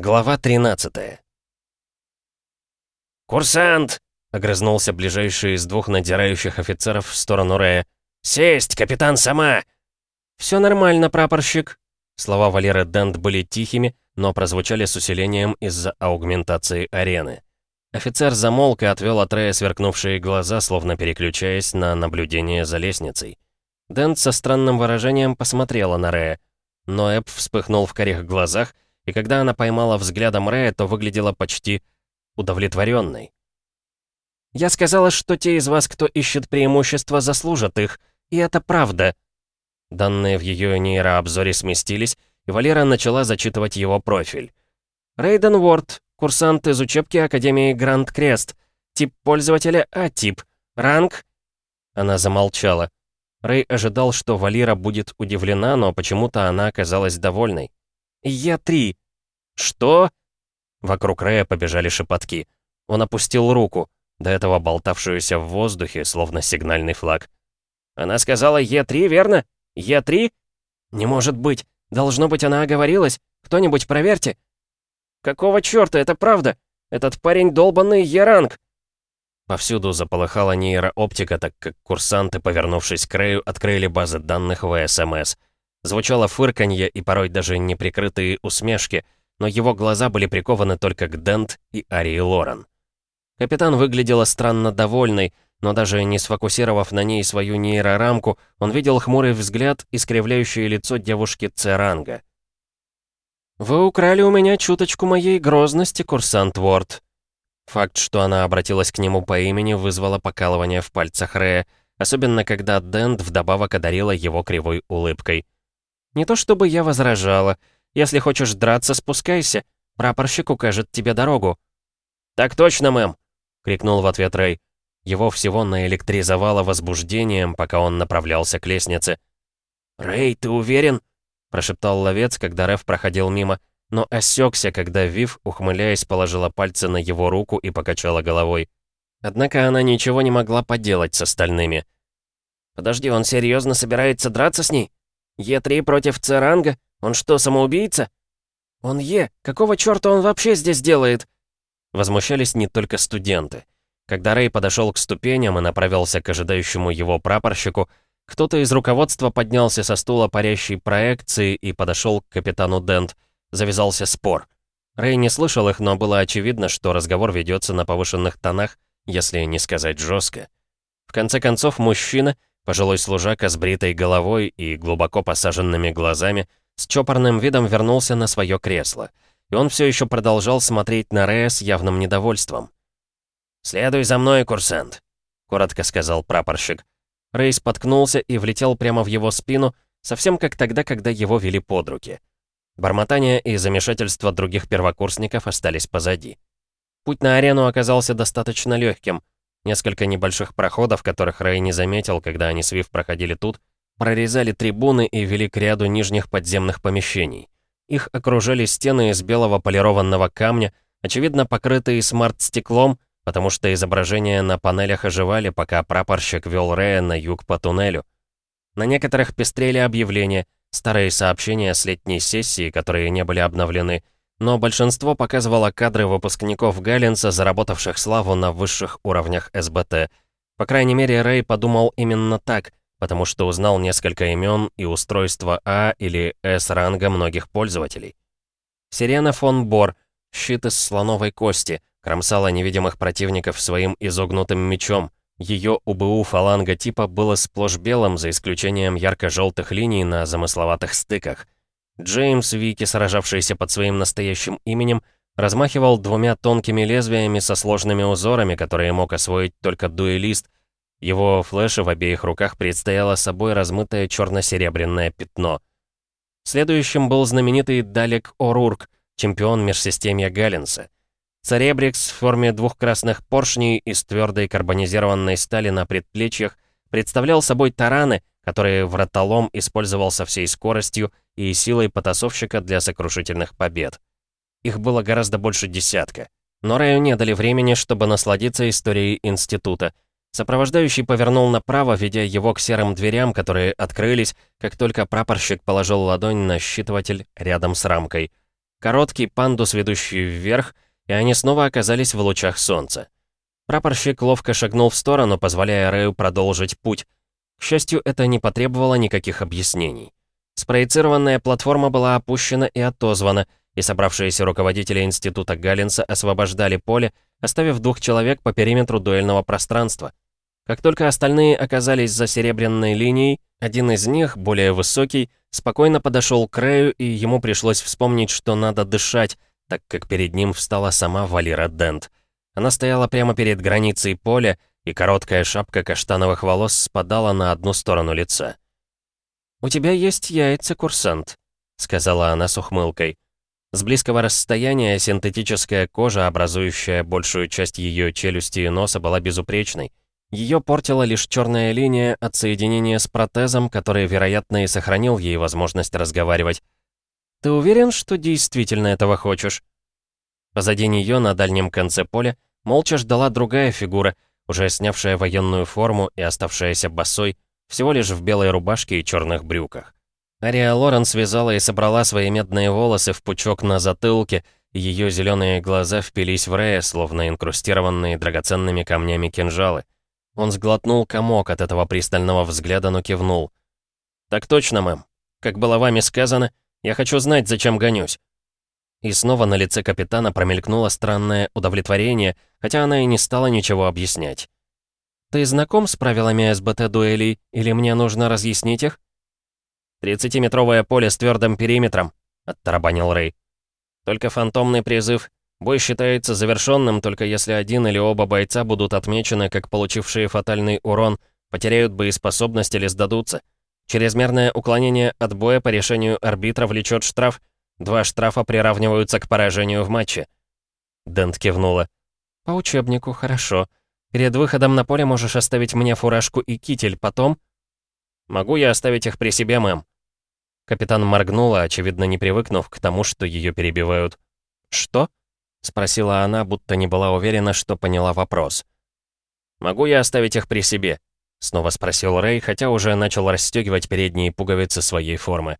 Глава 13 «Курсант!» — огрызнулся ближайший из двух надирающих офицеров в сторону Рэя. «Сесть, капитан сама!» «Все нормально, прапорщик!» Слова Валеры Дент были тихими, но прозвучали с усилением из-за аугментации арены. Офицер замолк и отвел от Рэя сверкнувшие глаза, словно переключаясь на наблюдение за лестницей. Дент со странным выражением посмотрела на Рэя. Но Эб вспыхнул в корих глазах, и когда она поймала взглядом Рэя, то выглядела почти удовлетворенной. «Я сказала, что те из вас, кто ищет преимущества, заслужат их, и это правда». Данные в ее нейрообзоре сместились, и Валера начала зачитывать его профиль. Рейден Уорд, курсант из учебки Академии Гранд Крест. Тип пользователя А-тип. Ранг... Она замолчала. Рэй ожидал, что Валера будет удивлена, но почему-то она оказалась довольной. «Я три». «Что?» Вокруг Рэя побежали шепотки. Он опустил руку, до этого болтавшуюся в воздухе, словно сигнальный флаг. «Она сказала Е3, верно? Е3?» «Не может быть. Должно быть, она оговорилась. Кто-нибудь проверьте». «Какого чёрта, это правда? Этот парень долбанный Е-ранг!» Повсюду заполыхала нейрооптика, так как курсанты, повернувшись к Рэю, открыли базы данных ВСМС. Звучало фырканье и порой даже неприкрытые усмешки, но его глаза были прикованы только к Дент и Арии Лорен. Капитан выглядела странно довольной, но даже не сфокусировав на ней свою нейрорамку, он видел хмурый взгляд, искривляющее лицо девушки Церанга. «Вы украли у меня чуточку моей грозности, курсант Ворд». Факт, что она обратилась к нему по имени, вызвало покалывание в пальцах Рея, особенно когда Дент вдобавок одарила его кривой улыбкой. Не то чтобы я возражала. Если хочешь драться, спускайся. Прапорщик укажет тебе дорогу». «Так точно, мэм!» — крикнул в ответ Рэй. Его всего наэлектризовало возбуждением, пока он направлялся к лестнице. «Рэй, ты уверен?» — прошептал ловец, когда Рэв проходил мимо, но осекся, когда Вив, ухмыляясь, положила пальцы на его руку и покачала головой. Однако она ничего не могла поделать с остальными. «Подожди, он серьезно собирается драться с ней?» Е3 против Церанга? Он что, самоубийца? Он Е. Какого чёрта он вообще здесь делает? Возмущались не только студенты. Когда Рэй подошел к ступеням и направился к ожидающему его прапорщику, кто-то из руководства поднялся со стула парящей проекции и подошел к капитану Дент. Завязался спор. Рэй не слышал их, но было очевидно, что разговор ведется на повышенных тонах, если не сказать жестко. В конце концов, мужчина, Пожилой служака с бритой головой и глубоко посаженными глазами с чопорным видом вернулся на свое кресло. И он все еще продолжал смотреть на Рея с явным недовольством. «Следуй за мной, курсант», — коротко сказал прапорщик. Рэй споткнулся и влетел прямо в его спину, совсем как тогда, когда его вели под руки. Бормотание и замешательство других первокурсников остались позади. Путь на арену оказался достаточно легким — Несколько небольших проходов, которых Рэй не заметил, когда они с Вив проходили тут, прорезали трибуны и вели к ряду нижних подземных помещений. Их окружали стены из белого полированного камня, очевидно покрытые смарт-стеклом, потому что изображения на панелях оживали, пока прапорщик вел Рэя на юг по туннелю. На некоторых пестрели объявления, старые сообщения с летней сессии, которые не были обновлены, но большинство показывало кадры выпускников Галлинса, заработавших славу на высших уровнях СБТ. По крайней мере, Рэй подумал именно так, потому что узнал несколько имен и устройства А или С ранга многих пользователей. Сирена фон Бор, щит из слоновой кости, кромсала невидимых противников своим изогнутым мечом. Ее УБУ фаланга типа было сплошь белым, за исключением ярко-желтых линий на замысловатых стыках — Джеймс Вики, сражавшийся под своим настоящим именем, размахивал двумя тонкими лезвиями со сложными узорами, которые мог освоить только дуэлист. Его флеша в обеих руках предстояло собой размытое черно-серебряное пятно. Следующим был знаменитый Далек О'Рурк, чемпион межсистемья Галлинса. Царебрикс в форме двух красных поршней из твердой карбонизированной стали на предплечьях представлял собой тараны, которые вратолом использовал со всей скоростью и силой потасовщика для сокрушительных побед. Их было гораздо больше десятка. Но Рэю не дали времени, чтобы насладиться историей института. Сопровождающий повернул направо, ведя его к серым дверям, которые открылись, как только прапорщик положил ладонь на считыватель рядом с рамкой. Короткий пандус, ведущий вверх, и они снова оказались в лучах солнца. Прапорщик ловко шагнул в сторону, позволяя Рэю продолжить путь. К счастью, это не потребовало никаких объяснений. Спроецированная платформа была опущена и отозвана, и собравшиеся руководители института Галлинса освобождали поле, оставив двух человек по периметру дуэльного пространства. Как только остальные оказались за серебряной линией, один из них, более высокий, спокойно подошел к Рэю, и ему пришлось вспомнить, что надо дышать, так как перед ним встала сама Валера Дент. Она стояла прямо перед границей поля, и короткая шапка каштановых волос спадала на одну сторону лица. «У тебя есть яйца, курсант», — сказала она с ухмылкой. С близкого расстояния синтетическая кожа, образующая большую часть ее челюсти и носа, была безупречной. Ее портила лишь черная линия от соединения с протезом, который, вероятно, и сохранил ей возможность разговаривать. «Ты уверен, что действительно этого хочешь?» Позади нее, на дальнем конце поля, молча ждала другая фигура, уже снявшая военную форму и оставшаяся босой, всего лишь в белой рубашке и черных брюках. Ария Лорен связала и собрала свои медные волосы в пучок на затылке, и ее зеленые глаза впились в Рея, словно инкрустированные драгоценными камнями кинжалы. Он сглотнул комок от этого пристального взгляда, но кивнул. «Так точно, мэм. Как было вами сказано, я хочу знать, зачем гонюсь». И снова на лице капитана промелькнуло странное удовлетворение, хотя она и не стала ничего объяснять. «Ты знаком с правилами СБТ-дуэлей, или мне нужно разъяснить их?» «Тридцатиметровое поле с твердым периметром», — оттарабанил Рэй. «Только фантомный призыв. Бой считается завершенным, только если один или оба бойца будут отмечены как получившие фатальный урон, потеряют боеспособность или сдадутся. Чрезмерное уклонение от боя по решению арбитра влечет штраф. Два штрафа приравниваются к поражению в матче». Дент кивнула. «По учебнику, хорошо. Перед выходом на поле можешь оставить мне фуражку и китель, потом...» «Могу я оставить их при себе, мэм?» Капитан моргнула, очевидно, не привыкнув к тому, что ее перебивают. «Что?» — спросила она, будто не была уверена, что поняла вопрос. «Могу я оставить их при себе?» — снова спросил Рэй, хотя уже начал расстегивать передние пуговицы своей формы.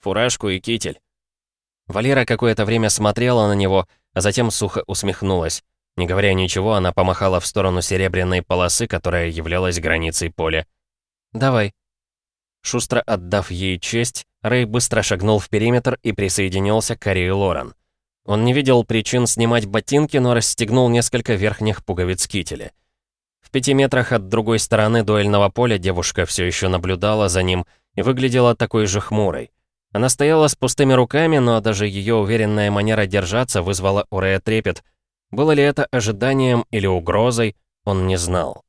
«Фуражку и китель». Валера какое-то время смотрела на него, а затем сухо усмехнулась. Не говоря ничего, она помахала в сторону серебряной полосы, которая являлась границей поля. «Давай». Шустро отдав ей честь, Рэй быстро шагнул в периметр и присоединился к Карри Лорен. Он не видел причин снимать ботинки, но расстегнул несколько верхних пуговиц кителя. В пяти метрах от другой стороны дуэльного поля девушка все еще наблюдала за ним и выглядела такой же хмурой. Она стояла с пустыми руками, но даже ее уверенная манера держаться вызвала у Рэя трепет — было ли это ожиданием или угрозой, он не знал.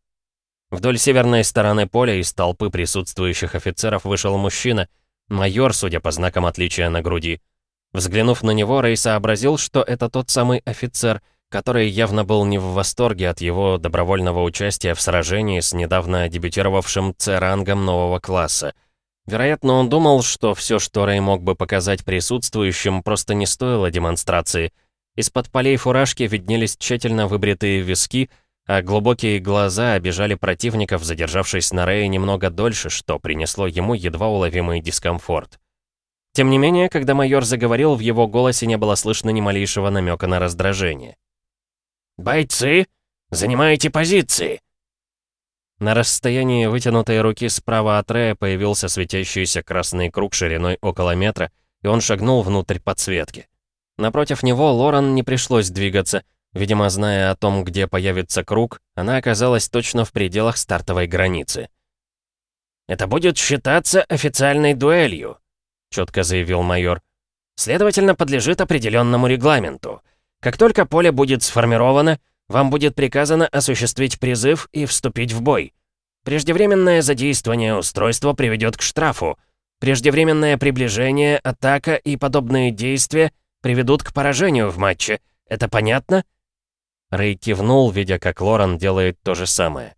Вдоль северной стороны поля из толпы присутствующих офицеров вышел мужчина, майор, судя по знакам отличия на груди. Взглянув на него, Рэй сообразил, что это тот самый офицер, который явно был не в восторге от его добровольного участия в сражении с недавно дебютировавшим С-рангом нового класса. Вероятно, он думал, что все, что Рэй мог бы показать присутствующим, просто не стоило демонстрации — из-под полей фуражки виднелись тщательно выбритые виски, а глубокие глаза обижали противников, задержавшись на Рее немного дольше, что принесло ему едва уловимый дискомфорт. Тем не менее, когда майор заговорил, в его голосе не было слышно ни малейшего намека на раздражение. «Бойцы, занимайте позиции!» На расстоянии вытянутой руки справа от Рея появился светящийся красный круг шириной около метра, и он шагнул внутрь подсветки. Напротив него Лоран не пришлось двигаться. Видимо, зная о том, где появится круг, она оказалась точно в пределах стартовой границы. «Это будет считаться официальной дуэлью», — четко заявил майор. «Следовательно, подлежит определенному регламенту. Как только поле будет сформировано, вам будет приказано осуществить призыв и вступить в бой. Преждевременное задействование устройства приведет к штрафу. Преждевременное приближение, атака и подобные действия — приведут к поражению в матче. Это понятно?» Рэй кивнул, видя, как Лорен делает то же самое.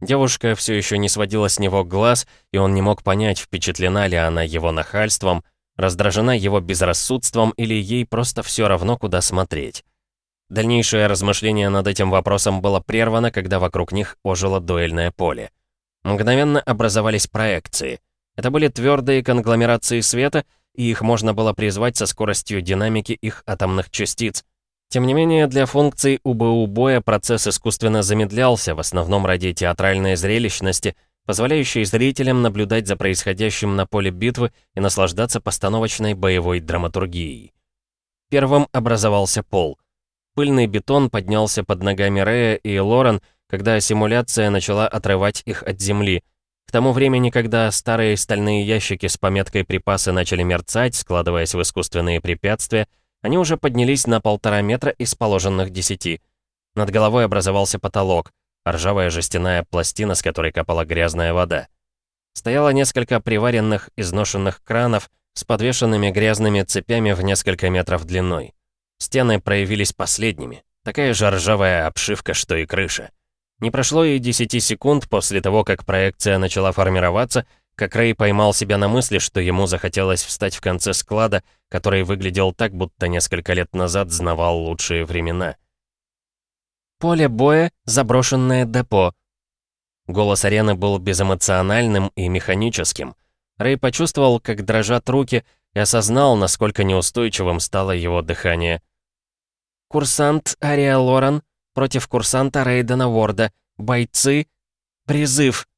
Девушка все еще не сводила с него глаз, и он не мог понять, впечатлена ли она его нахальством, раздражена его безрассудством или ей просто все равно, куда смотреть. Дальнейшее размышление над этим вопросом было прервано, когда вокруг них ожило дуэльное поле. Мгновенно образовались проекции. Это были твердые конгломерации света, и их можно было призвать со скоростью динамики их атомных частиц. Тем не менее, для функций УБУ боя процесс искусственно замедлялся, в основном ради театральной зрелищности, позволяющей зрителям наблюдать за происходящим на поле битвы и наслаждаться постановочной боевой драматургией. Первым образовался пол. Пыльный бетон поднялся под ногами Рея и Лорен, когда симуляция начала отрывать их от земли. К тому времени, когда старые стальные ящики с пометкой «припасы» начали мерцать, складываясь в искусственные препятствия, они уже поднялись на полтора метра из положенных десяти. Над головой образовался потолок, ржавая жестяная пластина, с которой капала грязная вода. Стояло несколько приваренных, изношенных кранов с подвешенными грязными цепями в несколько метров длиной. Стены проявились последними. Такая же ржавая обшивка, что и крыша. Не прошло и 10 секунд после того, как проекция начала формироваться, как Рэй поймал себя на мысли, что ему захотелось встать в конце склада, который выглядел так, будто несколько лет назад знавал лучшие времена. «Поле боя, заброшенное депо». Голос арены был безэмоциональным и механическим. Рэй почувствовал, как дрожат руки, и осознал, насколько неустойчивым стало его дыхание. «Курсант Ария Лоран против курсанта Рейдена Ворда. Бойцы. Призыв!»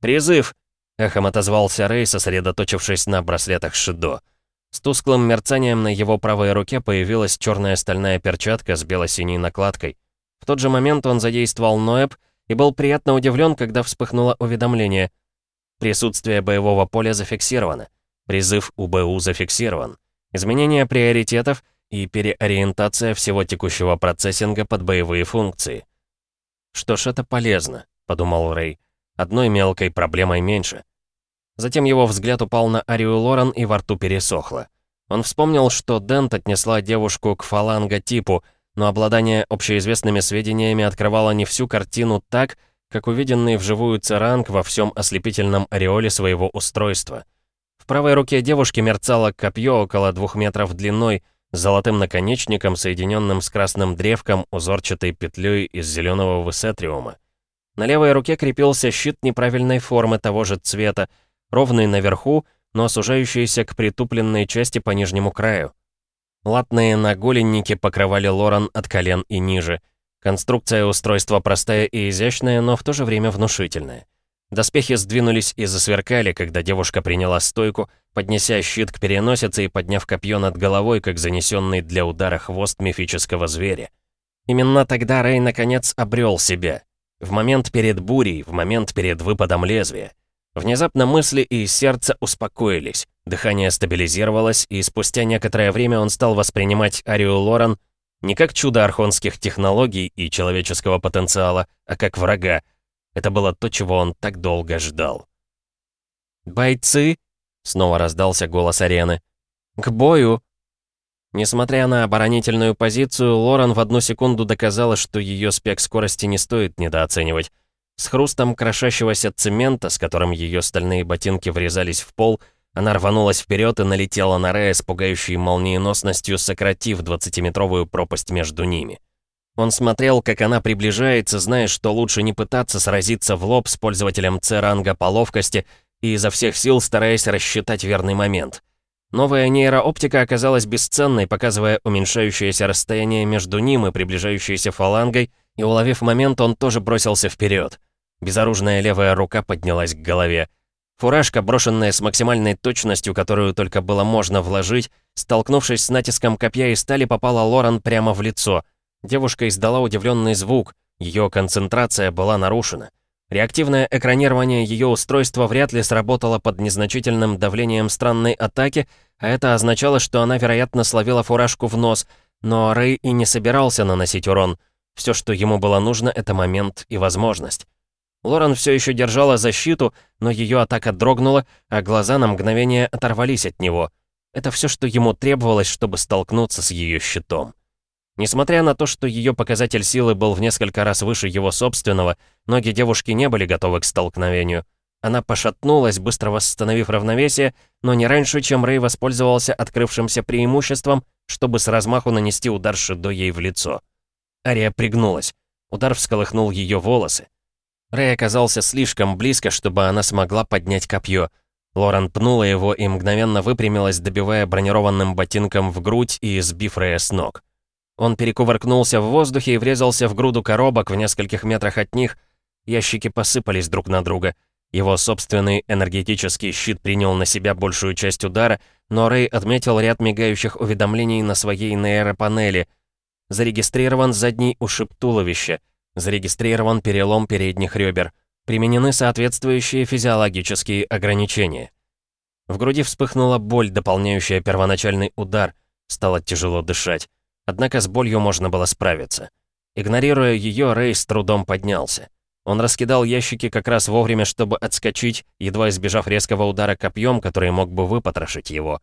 «Призыв!» — эхом отозвался Рэй, сосредоточившись на браслетах Шидо. С тусклым мерцанием на его правой руке появилась черная стальная перчатка с бело-синей накладкой. В тот же момент он задействовал Ноэб и был приятно удивлен, когда вспыхнуло уведомление. Присутствие боевого поля зафиксировано. Призыв УБУ зафиксирован. Изменение приоритетов и переориентация всего текущего процессинга под боевые функции. «Что ж, это полезно», — подумал Рэй. «Одной мелкой проблемой меньше». Затем его взгляд упал на Арию Лорен и во рту пересохло. Он вспомнил, что Дент отнесла девушку к фаланго-типу, но обладание общеизвестными сведениями открывало не всю картину так, как увиденный вживую церанг во всем ослепительном ореоле своего устройства — правой руке девушки мерцало копье около двух метров длиной, с золотым наконечником, соединенным с красным древком, узорчатой петлей из зеленого высетриума. На левой руке крепился щит неправильной формы того же цвета, ровный наверху, но сужающийся к притупленной части по нижнему краю. Латные наголенники покрывали Лоран от колен и ниже. Конструкция устройства простая и изящная, но в то же время внушительная. Доспехи сдвинулись и засверкали, когда девушка приняла стойку, поднеся щит к переносице и подняв копье над головой, как занесенный для удара хвост мифического зверя. Именно тогда Рэй наконец обрел себя. В момент перед бурей, в момент перед выпадом лезвия. Внезапно мысли и сердце успокоились, дыхание стабилизировалось, и спустя некоторое время он стал воспринимать Арию Лоран не как чудо архонских технологий и человеческого потенциала, а как врага, это было то, чего он так долго ждал. «Бойцы!» — снова раздался голос арены. «К бою!» Несмотря на оборонительную позицию, Лорен в одну секунду доказала, что ее спек скорости не стоит недооценивать. С хрустом крошащегося цемента, с которым ее стальные ботинки врезались в пол, она рванулась вперед и налетела на Рея с пугающей молниеносностью, сократив 20-метровую пропасть между ними. Он смотрел, как она приближается, зная, что лучше не пытаться сразиться в лоб с пользователем С-ранга по ловкости и изо всех сил стараясь рассчитать верный момент. Новая нейрооптика оказалась бесценной, показывая уменьшающееся расстояние между ним и приближающейся фалангой, и уловив момент, он тоже бросился вперед. Безоружная левая рука поднялась к голове. Фуражка, брошенная с максимальной точностью, которую только было можно вложить, столкнувшись с натиском копья и стали, попала Лоран прямо в лицо — Девушка издала удивленный звук, ее концентрация была нарушена. Реактивное экранирование ее устройства вряд ли сработало под незначительным давлением странной атаки, а это означало, что она, вероятно, словила фуражку в нос, но Рэй и не собирался наносить урон. Все, что ему было нужно, это момент и возможность. Лорен все еще держала защиту, но ее атака дрогнула, а глаза на мгновение оторвались от него. Это все, что ему требовалось, чтобы столкнуться с ее щитом. Несмотря на то, что ее показатель силы был в несколько раз выше его собственного, ноги девушки не были готовы к столкновению. Она пошатнулась, быстро восстановив равновесие, но не раньше, чем Рэй воспользовался открывшимся преимуществом, чтобы с размаху нанести удар Шидо ей в лицо. Ария пригнулась. Удар всколыхнул ее волосы. Рэй оказался слишком близко, чтобы она смогла поднять копье. Лорен пнула его и мгновенно выпрямилась, добивая бронированным ботинком в грудь и сбив Рэя с ног. Он перекувыркнулся в воздухе и врезался в груду коробок в нескольких метрах от них. Ящики посыпались друг на друга. Его собственный энергетический щит принял на себя большую часть удара, но Рэй отметил ряд мигающих уведомлений на своей нейропанели. Зарегистрирован задний ушиб туловища. Зарегистрирован перелом передних ребер. Применены соответствующие физиологические ограничения. В груди вспыхнула боль, дополняющая первоначальный удар. Стало тяжело дышать. Однако с болью можно было справиться. Игнорируя ее, Рэй с трудом поднялся. Он раскидал ящики как раз вовремя, чтобы отскочить, едва избежав резкого удара копьем, который мог бы выпотрошить его.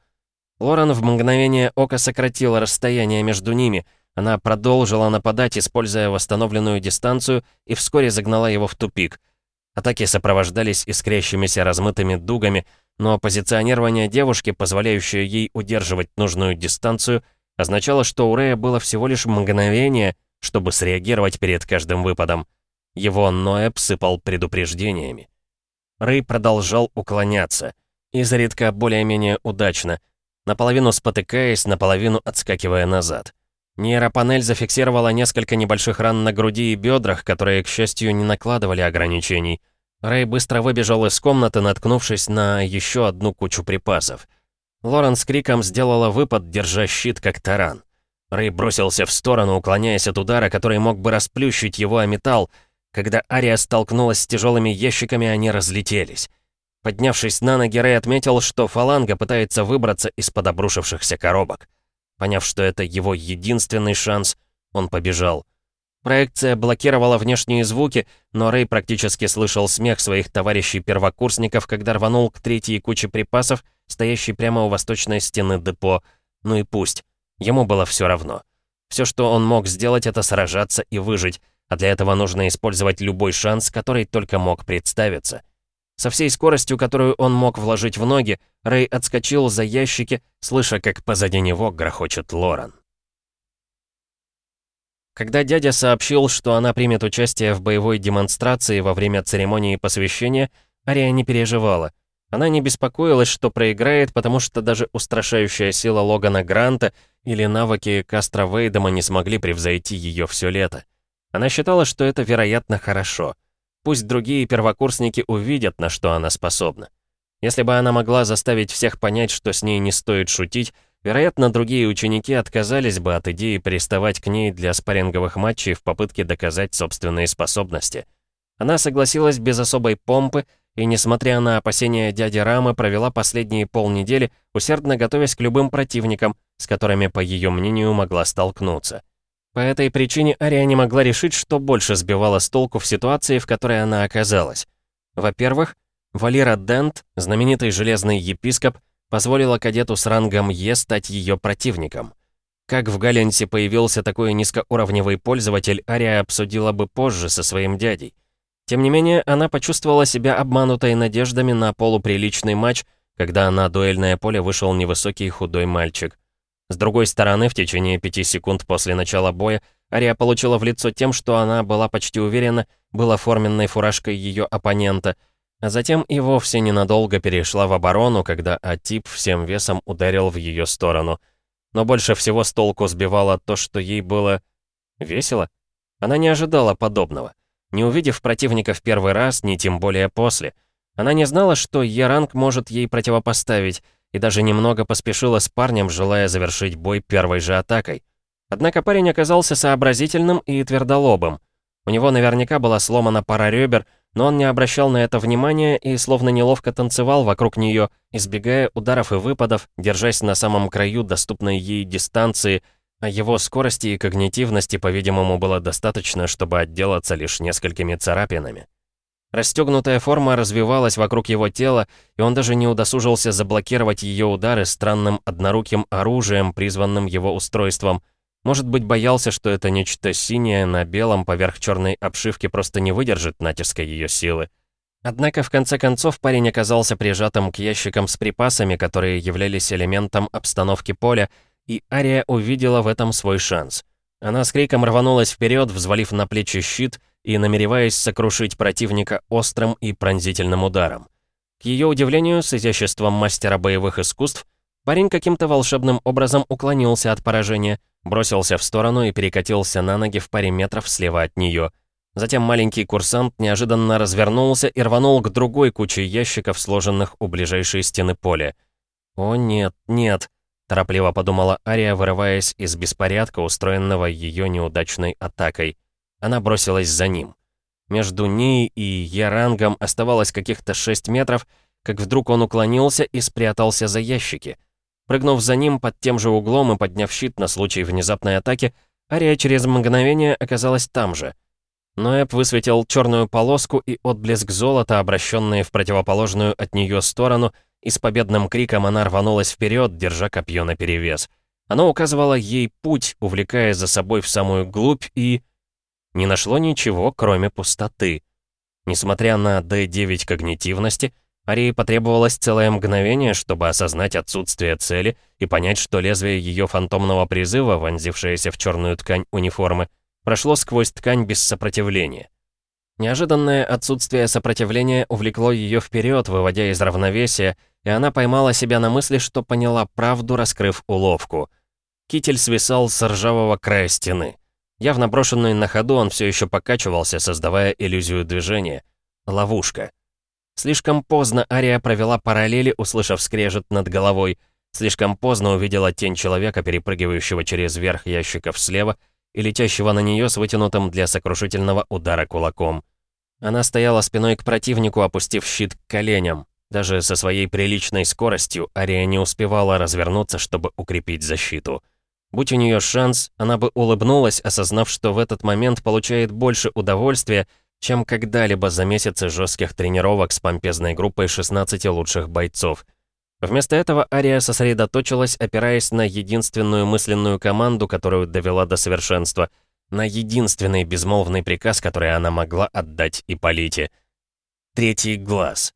Лорен в мгновение ока сократила расстояние между ними. Она продолжила нападать, используя восстановленную дистанцию, и вскоре загнала его в тупик. Атаки сопровождались искрящимися размытыми дугами, но позиционирование девушки, позволяющее ей удерживать нужную дистанцию, означало, что у Рэя было всего лишь мгновение, чтобы среагировать перед каждым выпадом. Его Ноэ сыпал предупреждениями. Рэй продолжал уклоняться, изредка более-менее удачно, наполовину спотыкаясь, наполовину отскакивая назад. Нейропанель зафиксировала несколько небольших ран на груди и бедрах, которые, к счастью, не накладывали ограничений. Рэй быстро выбежал из комнаты, наткнувшись на еще одну кучу припасов. Лорен с криком сделала выпад, держа щит как таран. Рэй бросился в сторону, уклоняясь от удара, который мог бы расплющить его о металл. Когда Ария столкнулась с тяжелыми ящиками, они разлетелись. Поднявшись на ноги, Рэй отметил, что фаланга пытается выбраться из-под обрушившихся коробок. Поняв, что это его единственный шанс, он побежал. Проекция блокировала внешние звуки, но Рэй практически слышал смех своих товарищей-первокурсников, когда рванул к третьей куче припасов, стоящей прямо у восточной стены депо. Ну и пусть. Ему было все равно. Все, что он мог сделать, это сражаться и выжить, а для этого нужно использовать любой шанс, который только мог представиться. Со всей скоростью, которую он мог вложить в ноги, Рэй отскочил за ящики, слыша, как позади него грохочет Лоран. Когда дядя сообщил, что она примет участие в боевой демонстрации во время церемонии посвящения, Ария не переживала. Она не беспокоилась, что проиграет, потому что даже устрашающая сила Логана Гранта или навыки Кастро Вейдема не смогли превзойти ее все лето. Она считала, что это, вероятно, хорошо. Пусть другие первокурсники увидят, на что она способна. Если бы она могла заставить всех понять, что с ней не стоит шутить, Вероятно, другие ученики отказались бы от идеи приставать к ней для спарринговых матчей в попытке доказать собственные способности. Она согласилась без особой помпы и, несмотря на опасения дяди Рамы, провела последние полнедели, усердно готовясь к любым противникам, с которыми, по ее мнению, могла столкнуться. По этой причине Ария не могла решить, что больше сбивало с толку в ситуации, в которой она оказалась. Во-первых, Валера Дент, знаменитый железный епископ, позволила кадету с рангом Е стать ее противником. Как в Галенсе появился такой низкоуровневый пользователь, Ария обсудила бы позже со своим дядей. Тем не менее, она почувствовала себя обманутой надеждами на полуприличный матч, когда на дуэльное поле вышел невысокий худой мальчик. С другой стороны, в течение пяти секунд после начала боя, Ария получила в лицо тем, что она была почти уверена, была форменной фуражкой ее оппонента — а затем и вовсе ненадолго перешла в оборону, когда Атип всем весом ударил в ее сторону. Но больше всего с толку сбивало то, что ей было... весело. Она не ожидала подобного. Не увидев противника в первый раз, ни тем более после. Она не знала, что Яранг может ей противопоставить, и даже немного поспешила с парнем, желая завершить бой первой же атакой. Однако парень оказался сообразительным и твердолобым. У него наверняка была сломана пара ребер, но он не обращал на это внимания и словно неловко танцевал вокруг нее, избегая ударов и выпадов, держась на самом краю доступной ей дистанции, его скорости и когнитивности, по-видимому, было достаточно, чтобы отделаться лишь несколькими царапинами. Расстегнутая форма развивалась вокруг его тела, и он даже не удосужился заблокировать ее удары странным одноруким оружием, призванным его устройством — может быть, боялся, что это нечто синее на белом поверх черной обшивки просто не выдержит натиска ее силы. Однако, в конце концов, парень оказался прижатым к ящикам с припасами, которые являлись элементом обстановки поля, и Ария увидела в этом свой шанс. Она с криком рванулась вперед, взвалив на плечи щит и намереваясь сокрушить противника острым и пронзительным ударом. К ее удивлению, с изяществом мастера боевых искусств, парень каким-то волшебным образом уклонился от поражения, бросился в сторону и перекатился на ноги в паре метров слева от нее. Затем маленький курсант неожиданно развернулся и рванул к другой куче ящиков, сложенных у ближайшей стены поля. «О нет, нет», — торопливо подумала Ария, вырываясь из беспорядка, устроенного ее неудачной атакой. Она бросилась за ним. Между ней и Ярангом оставалось каких-то 6 метров, как вдруг он уклонился и спрятался за ящики. Прыгнув за ним под тем же углом и подняв щит на случай внезапной атаки, Ария через мгновение оказалась там же. Ноэб высветил черную полоску и отблеск золота, обращенные в противоположную от нее сторону, и с победным криком она рванулась вперед, держа копье наперевес. Оно указывало ей путь, увлекая за собой в самую глубь и не нашло ничего, кроме пустоты. Несмотря на D9 когнитивности, Арии потребовалось целое мгновение, чтобы осознать отсутствие цели и понять, что лезвие ее фантомного призыва, вонзившееся в черную ткань униформы, прошло сквозь ткань без сопротивления. Неожиданное отсутствие сопротивления увлекло ее вперед, выводя из равновесия, и она поймала себя на мысли, что поняла правду, раскрыв уловку. Китель свисал с ржавого края стены. Явно брошенный на ходу, он все еще покачивался, создавая иллюзию движения. Ловушка. Слишком поздно Ария провела параллели, услышав скрежет над головой. Слишком поздно увидела тень человека, перепрыгивающего через верх ящиков слева и летящего на нее с вытянутым для сокрушительного удара кулаком. Она стояла спиной к противнику, опустив щит к коленям. Даже со своей приличной скоростью Ария не успевала развернуться, чтобы укрепить защиту. Будь у нее шанс, она бы улыбнулась, осознав, что в этот момент получает больше удовольствия, чем когда-либо за месяцы жестких тренировок с помпезной группой 16 лучших бойцов. Вместо этого Ария сосредоточилась, опираясь на единственную мысленную команду, которую довела до совершенства, на единственный безмолвный приказ, который она могла отдать Ипполите. Третий глаз.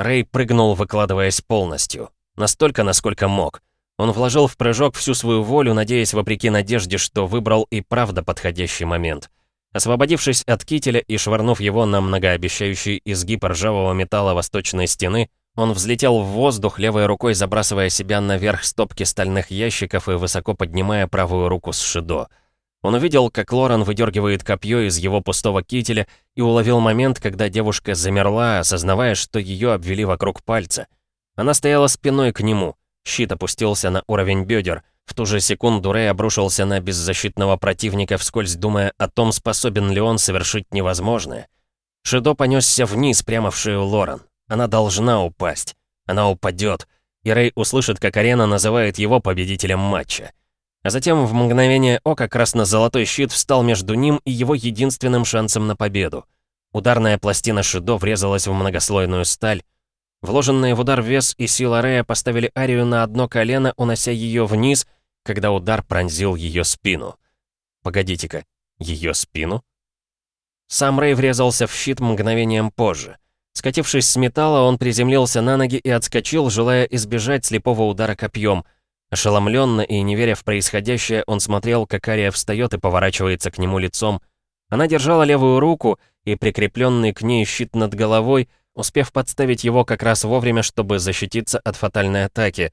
Рэй прыгнул, выкладываясь полностью. Настолько, насколько мог. Он вложил в прыжок всю свою волю, надеясь, вопреки надежде, что выбрал и правда подходящий момент. Освободившись от кителя и швырнув его на многообещающий изгиб ржавого металла восточной стены, он взлетел в воздух, левой рукой забрасывая себя наверх стопки стальных ящиков и высоко поднимая правую руку с шидо. Он увидел, как Лорен выдергивает копье из его пустого кителя и уловил момент, когда девушка замерла, осознавая, что ее обвели вокруг пальца. Она стояла спиной к нему, Щит опустился на уровень бедер. В ту же секунду Рэй обрушился на беззащитного противника, вскользь думая о том, способен ли он совершить невозможное. Шидо понесся вниз, прямо в шею Лорен. Она должна упасть. Она упадет. И Рэй услышит, как арена называет его победителем матча. А затем в мгновение ока красно-золотой щит встал между ним и его единственным шансом на победу. Ударная пластина Шидо врезалась в многослойную сталь, Вложенные в удар вес и сила Рея поставили Арию на одно колено, унося ее вниз, когда удар пронзил ее спину. Погодите-ка, ее спину? Сам Рэй врезался в щит мгновением позже. Скатившись с металла, он приземлился на ноги и отскочил, желая избежать слепого удара копьем. Ошеломленно и не веря в происходящее, он смотрел, как Ария встает и поворачивается к нему лицом. Она держала левую руку, и прикрепленный к ней щит над головой — успев подставить его как раз вовремя, чтобы защититься от фатальной атаки.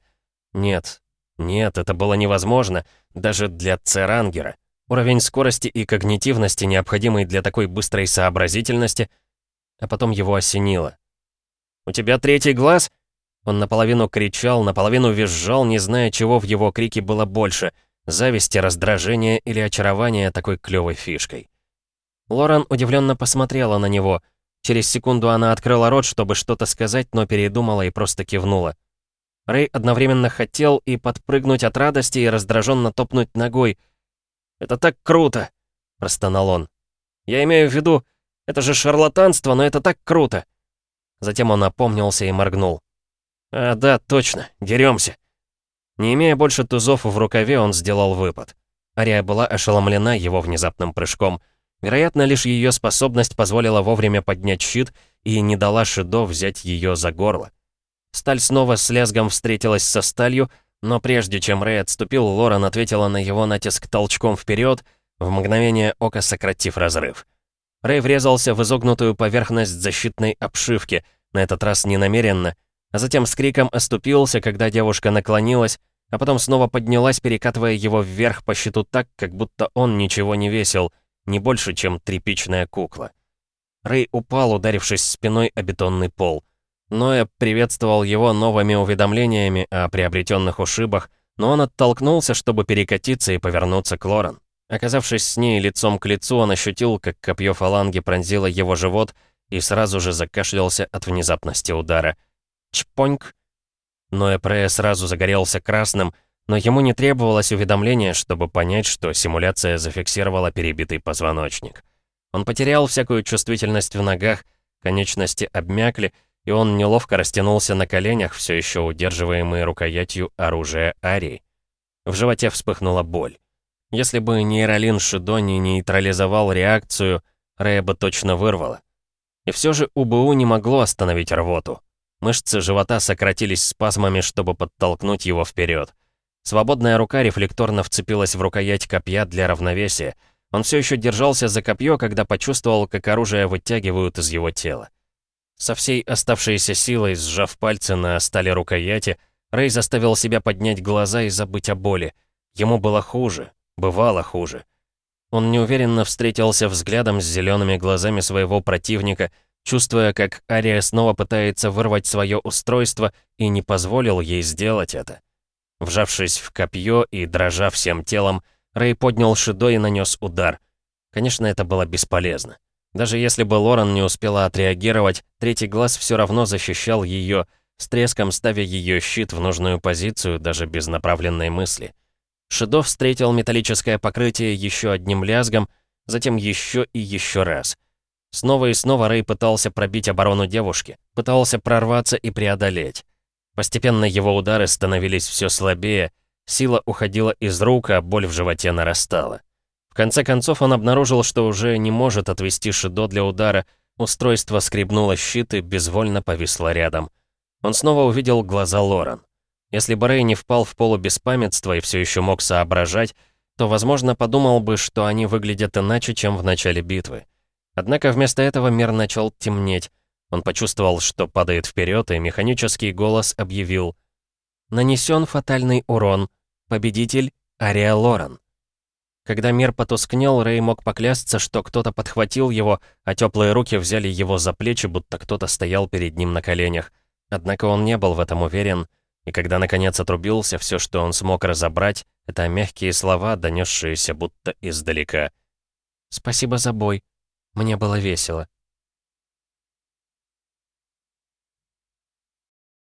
Нет, нет, это было невозможно, даже для Церангера. Уровень скорости и когнитивности, необходимый для такой быстрой сообразительности, а потом его осенило. «У тебя третий глаз?» Он наполовину кричал, наполовину визжал, не зная, чего в его крике было больше — зависти, раздражения или очарования такой клёвой фишкой. Лоран удивленно посмотрела на него — Через секунду она открыла рот, чтобы что-то сказать, но передумала и просто кивнула. Рэй одновременно хотел и подпрыгнуть от радости, и раздраженно топнуть ногой. «Это так круто!» — простонал он. «Я имею в виду, это же шарлатанство, но это так круто!» Затем он опомнился и моргнул. «А, да, точно, деремся!» Не имея больше тузов в рукаве, он сделал выпад. Ария была ошеломлена его внезапным прыжком — Вероятно, лишь ее способность позволила вовремя поднять щит и не дала Шидо взять ее за горло. Сталь снова с лязгом встретилась со сталью, но прежде чем Рэй отступил, Лорен ответила на его натиск толчком вперед, в мгновение ока сократив разрыв. Рэй врезался в изогнутую поверхность защитной обшивки, на этот раз не намеренно, а затем с криком оступился, когда девушка наклонилась, а потом снова поднялась, перекатывая его вверх по щиту так, как будто он ничего не весил, не больше, чем тряпичная кукла. Рэй упал, ударившись спиной о бетонный пол. Ноя приветствовал его новыми уведомлениями о приобретенных ушибах, но он оттолкнулся, чтобы перекатиться и повернуться к Лорен. Оказавшись с ней лицом к лицу, он ощутил, как копье фаланги пронзило его живот и сразу же закашлялся от внезапности удара. Чпоньк! Ноэ Прея сразу загорелся красным, но ему не требовалось уведомления, чтобы понять, что симуляция зафиксировала перебитый позвоночник. Он потерял всякую чувствительность в ногах, конечности обмякли, и он неловко растянулся на коленях, все еще удерживаемый рукоятью оружия Арии. В животе вспыхнула боль. Если бы нейролин Шидони нейтрализовал реакцию, Рэя бы точно вырвало. И все же УБУ не могло остановить рвоту. Мышцы живота сократились спазмами, чтобы подтолкнуть его вперед. Свободная рука рефлекторно вцепилась в рукоять копья для равновесия. Он все еще держался за копье, когда почувствовал, как оружие вытягивают из его тела. Со всей оставшейся силой, сжав пальцы на стали рукояти, Рэй заставил себя поднять глаза и забыть о боли. Ему было хуже, Бывало хуже. Он неуверенно встретился взглядом с зелеными глазами своего противника, чувствуя, как Ария снова пытается вырвать свое устройство и не позволил ей сделать это. Вжавшись в копье и дрожа всем телом, Рэй поднял Шидо и нанес удар. Конечно, это было бесполезно. Даже если бы Лорен не успела отреагировать, третий глаз все равно защищал ее, с треском ставя ее щит в нужную позицию даже без направленной мысли. Шидо встретил металлическое покрытие еще одним лязгом, затем еще и еще раз. Снова и снова Рэй пытался пробить оборону девушки, пытался прорваться и преодолеть. Постепенно его удары становились все слабее, сила уходила из рук, а боль в животе нарастала. В конце концов он обнаружил, что уже не может отвести Шидо для удара, устройство скребнуло щит и безвольно повисло рядом. Он снова увидел глаза Лорен. Если бы Рэй не впал в полубеспамятство и все еще мог соображать, то, возможно, подумал бы, что они выглядят иначе, чем в начале битвы. Однако вместо этого мир начал темнеть. Он почувствовал, что падает вперед, и механический голос объявил «Нанесен фатальный урон. Победитель Ария Лорен». Когда мир потускнел, Рэй мог поклясться, что кто-то подхватил его, а теплые руки взяли его за плечи, будто кто-то стоял перед ним на коленях. Однако он не был в этом уверен, и когда наконец отрубился, все, что он смог разобрать, это мягкие слова, донесшиеся будто издалека. «Спасибо за бой. Мне было весело».